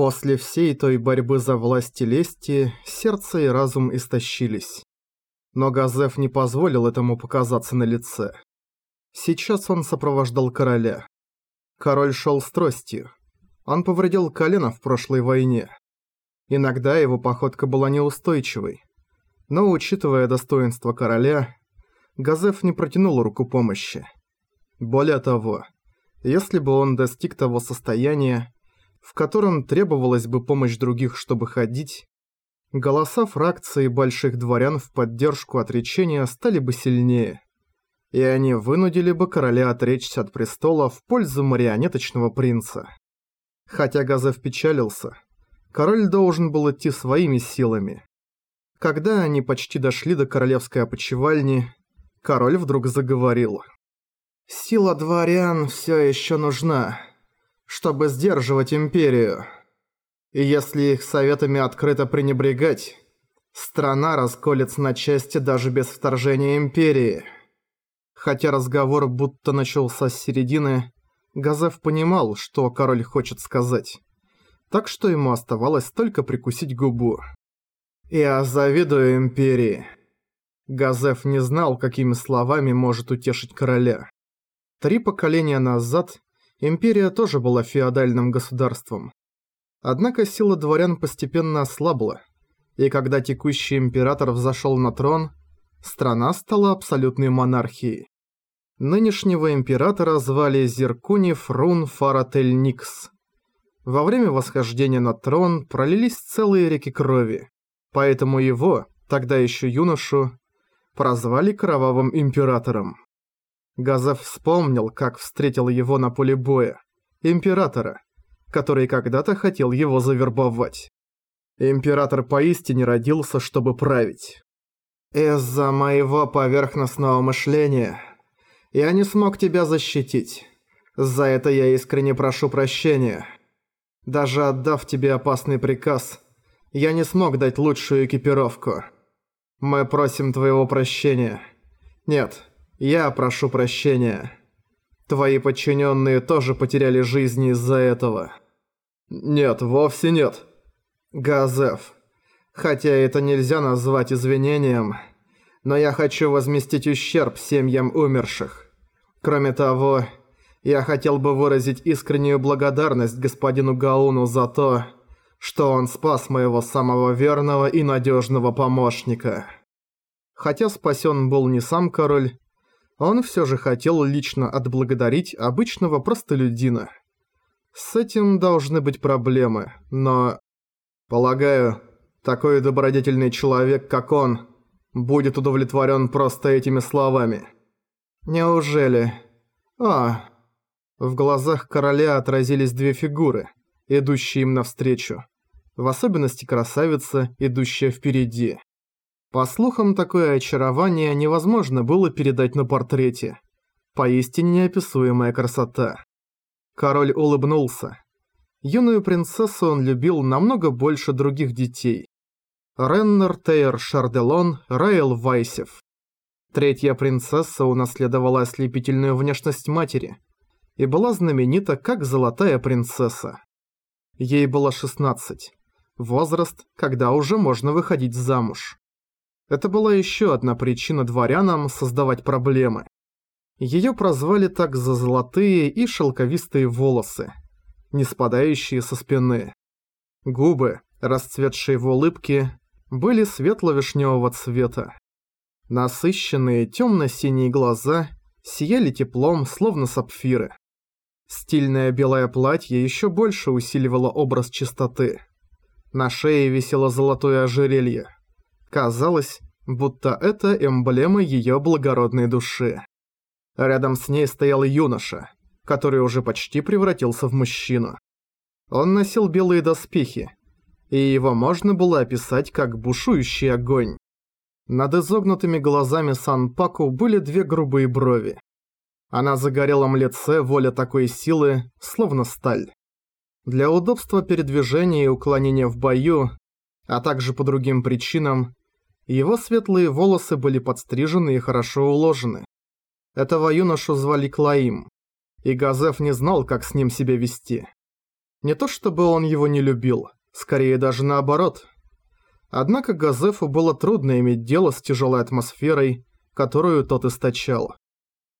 После всей той борьбы за власть и лести, сердце и разум истощились. Но Газеф не позволил этому показаться на лице. Сейчас он сопровождал короля. Король шел с тростью. Он повредил колено в прошлой войне. Иногда его походка была неустойчивой. Но, учитывая достоинство короля, Газеф не протянул руку помощи. Более того, если бы он достиг того состояния, в котором требовалась бы помощь других, чтобы ходить, голоса фракции больших дворян в поддержку отречения стали бы сильнее, и они вынудили бы короля отречься от престола в пользу марионеточного принца. Хотя Газев печалился, король должен был идти своими силами. Когда они почти дошли до королевской опочивальни, король вдруг заговорил. «Сила дворян все еще нужна» чтобы сдерживать Империю. И если их советами открыто пренебрегать, страна расколется на части даже без вторжения Империи. Хотя разговор будто начался с середины, Газев понимал, что король хочет сказать. Так что ему оставалось только прикусить губу. «Я завидую Империи». Газев не знал, какими словами может утешить короля. Три поколения назад Империя тоже была феодальным государством. Однако сила дворян постепенно ослабла, и когда текущий император взошел на трон, страна стала абсолютной монархией. Нынешнего императора звали Зеркуни Фрун Фаратель Никс. Во время восхождения на трон пролились целые реки крови, поэтому его, тогда еще юношу, прозвали Кровавым Императором. Газов вспомнил, как встретил его на поле боя. Императора, который когда-то хотел его завербовать. Император поистине родился, чтобы править. «Из-за моего поверхностного мышления я не смог тебя защитить. За это я искренне прошу прощения. Даже отдав тебе опасный приказ, я не смог дать лучшую экипировку. Мы просим твоего прощения. Нет, я прошу прощения. Твои подчиненные тоже потеряли жизни из-за этого. Нет, вовсе нет. Газеф. Хотя это нельзя назвать извинением, но я хочу возместить ущерб семьям умерших. Кроме того, я хотел бы выразить искреннюю благодарность господину Гауну за то, что он спас моего самого верного и надежного помощника. Хотя спасен был не сам король, он все же хотел лично отблагодарить обычного простолюдина. С этим должны быть проблемы, но... Полагаю, такой добродетельный человек, как он, будет удовлетворен просто этими словами. Неужели? А... В глазах короля отразились две фигуры, идущие им навстречу. В особенности красавица, идущая впереди. По слухам, такое очарование невозможно было передать на портрете. Поистине неописуемая красота. Король улыбнулся. Юную принцессу он любил намного больше других детей. Реннер Тейр Шарделон Райл Вайсев. Третья принцесса унаследовала ослепительную внешность матери и была знаменита как Золотая принцесса. Ей было 16. Возраст, когда уже можно выходить замуж. Это была еще одна причина дворянам создавать проблемы. Ее прозвали так за золотые и шелковистые волосы, не спадающие со спины. Губы, расцветшие в улыбке, были светло-вишневого цвета. Насыщенные темно-синие глаза сияли теплом, словно сапфиры. Стильное белое платье еще больше усиливало образ чистоты. На шее висело золотое ожерелье – Казалось, будто это эмблема её благородной души. Рядом с ней стоял юноша, который уже почти превратился в мужчину. Он носил белые доспехи, и его можно было описать как бушующий огонь. Над изогнутыми глазами Сан-Паку были две грубые брови. А на загорелом лице воля такой силы, словно сталь. Для удобства передвижения и уклонения в бою, а также по другим причинам, его светлые волосы были подстрижены и хорошо уложены. Этого юношу звали Клаим, и Газеф не знал, как с ним себя вести. Не то чтобы он его не любил, скорее даже наоборот. Однако Газефу было трудно иметь дело с тяжелой атмосферой, которую тот источал.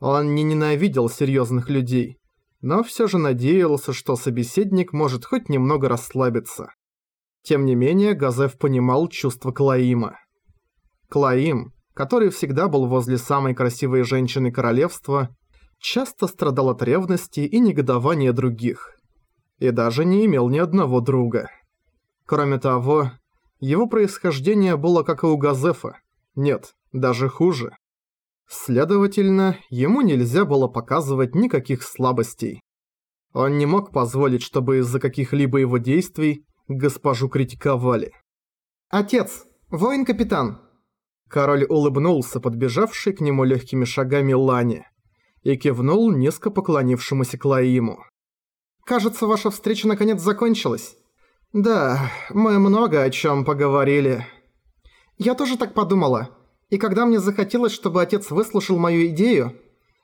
Он не ненавидел серьезных людей, но все же надеялся, что собеседник может хоть немного расслабиться. Тем не менее, Газеф понимал чувство Клаима. Клаим, который всегда был возле самой красивой женщины королевства, часто страдал от ревности и негодования других. И даже не имел ни одного друга. Кроме того, его происхождение было как и у Газефа. Нет, даже хуже. Следовательно, ему нельзя было показывать никаких слабостей. Он не мог позволить, чтобы из-за каких-либо его действий госпожу критиковали. «Отец! Воин-капитан!» Король улыбнулся, подбежавший к нему легкими шагами Лане, и кивнул низко поклонившемуся Клаиму. «Кажется, ваша встреча наконец закончилась». «Да, мы много о чем поговорили». «Я тоже так подумала. И когда мне захотелось, чтобы отец выслушал мою идею,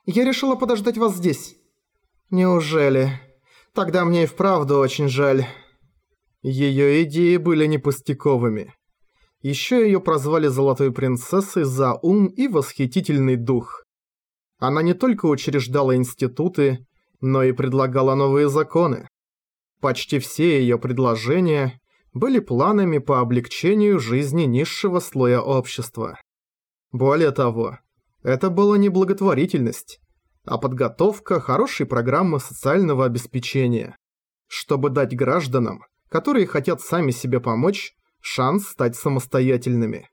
я решила подождать вас здесь. Неужели? Тогда мне и вправду очень жаль. Её идеи были не пустяковыми. Ещё её прозвали Золотой Принцессой за ум и восхитительный дух. Она не только учреждала институты, но и предлагала новые законы. Почти все её предложения были планами по облегчению жизни низшего слоя общества. Более того, это была не благотворительность, а подготовка хорошей программы социального обеспечения, чтобы дать гражданам, которые хотят сами себе помочь, шанс стать самостоятельными.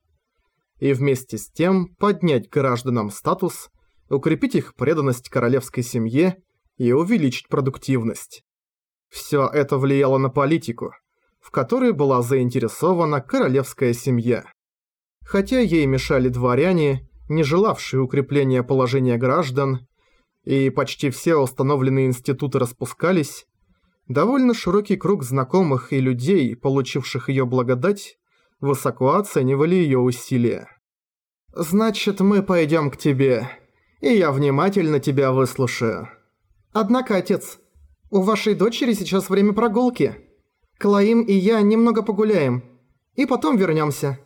И вместе с тем поднять гражданам статус, укрепить их преданность королевской семье и увеличить продуктивность. Все это влияло на политику, в которой была заинтересована королевская семья. Хотя ей мешали дворяне, не желавшие укрепления положения граждан, и почти все установленные институты распускались, довольно широкий круг знакомых и людей, получивших ее благодать, высоко оценивали ее усилия. «Значит, мы пойдем к тебе, и я внимательно тебя выслушаю. Однако, отец, у вашей дочери сейчас время прогулки. Клаим и я немного погуляем, и потом вернемся.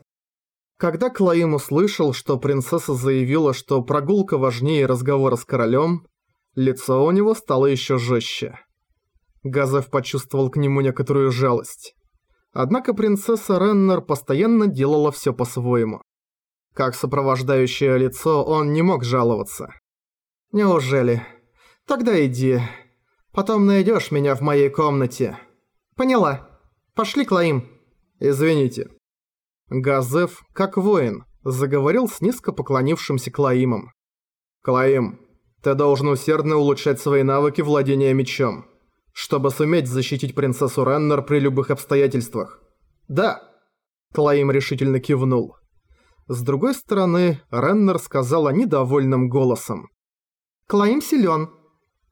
Когда Клаим услышал, что принцесса заявила, что прогулка важнее разговора с королем, лицо у него стало еще жестче. Газов почувствовал к нему некоторую жалость. Однако принцесса Реннер постоянно делала все по-своему. Как сопровождающее лицо он не мог жаловаться. «Неужели? Тогда иди. Потом найдешь меня в моей комнате». «Поняла. Пошли, Клаим». «Извините». Газеф, как воин, заговорил с низко поклонившимся Клаимом. «Клаим, ты должен усердно улучшать свои навыки владения мечом, чтобы суметь защитить принцессу Реннер при любых обстоятельствах». «Да!» Клаим решительно кивнул. С другой стороны, Реннер сказала недовольным голосом. «Клаим силен.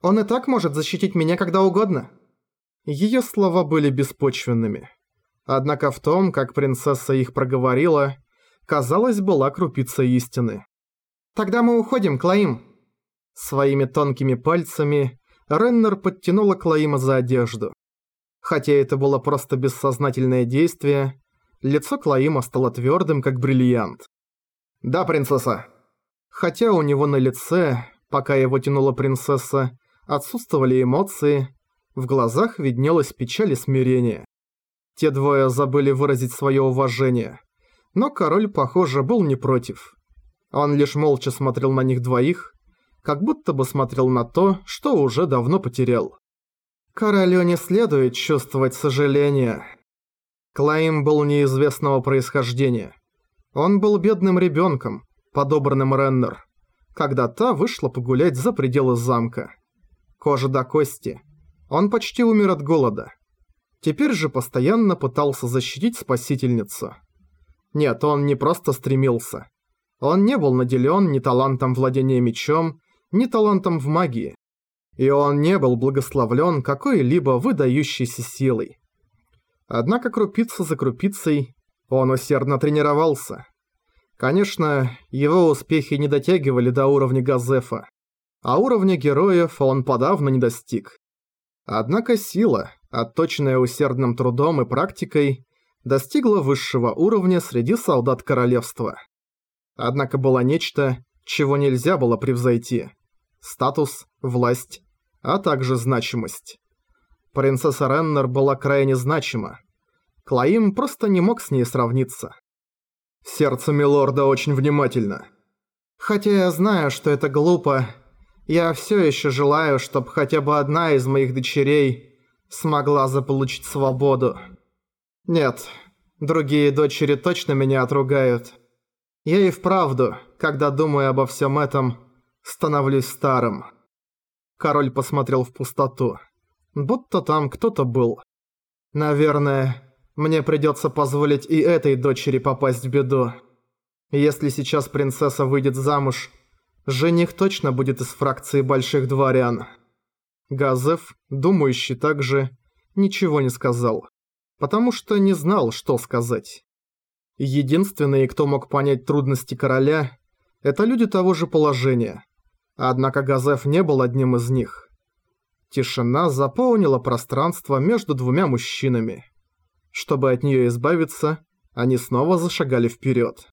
Он и так может защитить меня когда угодно». Ее слова были беспочвенными. Однако в том, как принцесса их проговорила, казалось, была крупица истины. «Тогда мы уходим, Клаим!» Своими тонкими пальцами Реннер подтянула Клаима за одежду. Хотя это было просто бессознательное действие, лицо Клаима стало твердым, как бриллиант. «Да, принцесса!» Хотя у него на лице, пока его тянула принцесса, отсутствовали эмоции, в глазах виднелась печаль и смирение. Те двое забыли выразить свое уважение. Но король, похоже, был не против. Он лишь молча смотрел на них двоих, как будто бы смотрел на то, что уже давно потерял. Королю не следует чувствовать сожаления. Клайм был неизвестного происхождения. Он был бедным ребенком, подобранным Реннер, когда та вышла погулять за пределы замка. Кожа до кости. Он почти умер от голода. Теперь же постоянно пытался защитить спасительницу. Нет, он не просто стремился. Он не был наделен ни талантом владения мечом, ни талантом в магии. И он не был благословлен какой-либо выдающейся силой. Однако крупица за крупицей он усердно тренировался. Конечно, его успехи не дотягивали до уровня Газефа, а уровня героев он подавно не достиг. Однако сила, отточенная усердным трудом и практикой, достигла высшего уровня среди солдат королевства. Однако было нечто, чего нельзя было превзойти. Статус, власть, а также значимость. Принцесса Реннер была крайне значима. Клаим просто не мог с ней сравниться. Сердце Милорда очень внимательно. Хотя я знаю, что это глупо, я все еще желаю, чтобы хотя бы одна из моих дочерей смогла заполучить свободу. Нет, другие дочери точно меня отругают. Я и вправду, когда думаю обо всем этом, становлюсь старым. Король посмотрел в пустоту. Будто там кто-то был. Наверное, мне придется позволить и этой дочери попасть в беду. Если сейчас принцесса выйдет замуж, жених точно будет из фракции больших дворян. Газев, думающий так же, ничего не сказал, потому что не знал, что сказать. Единственные, кто мог понять трудности короля, это люди того же положения. Однако Газев не был одним из них. Тишина заполнила пространство между двумя мужчинами. Чтобы от нее избавиться, они снова зашагали вперед.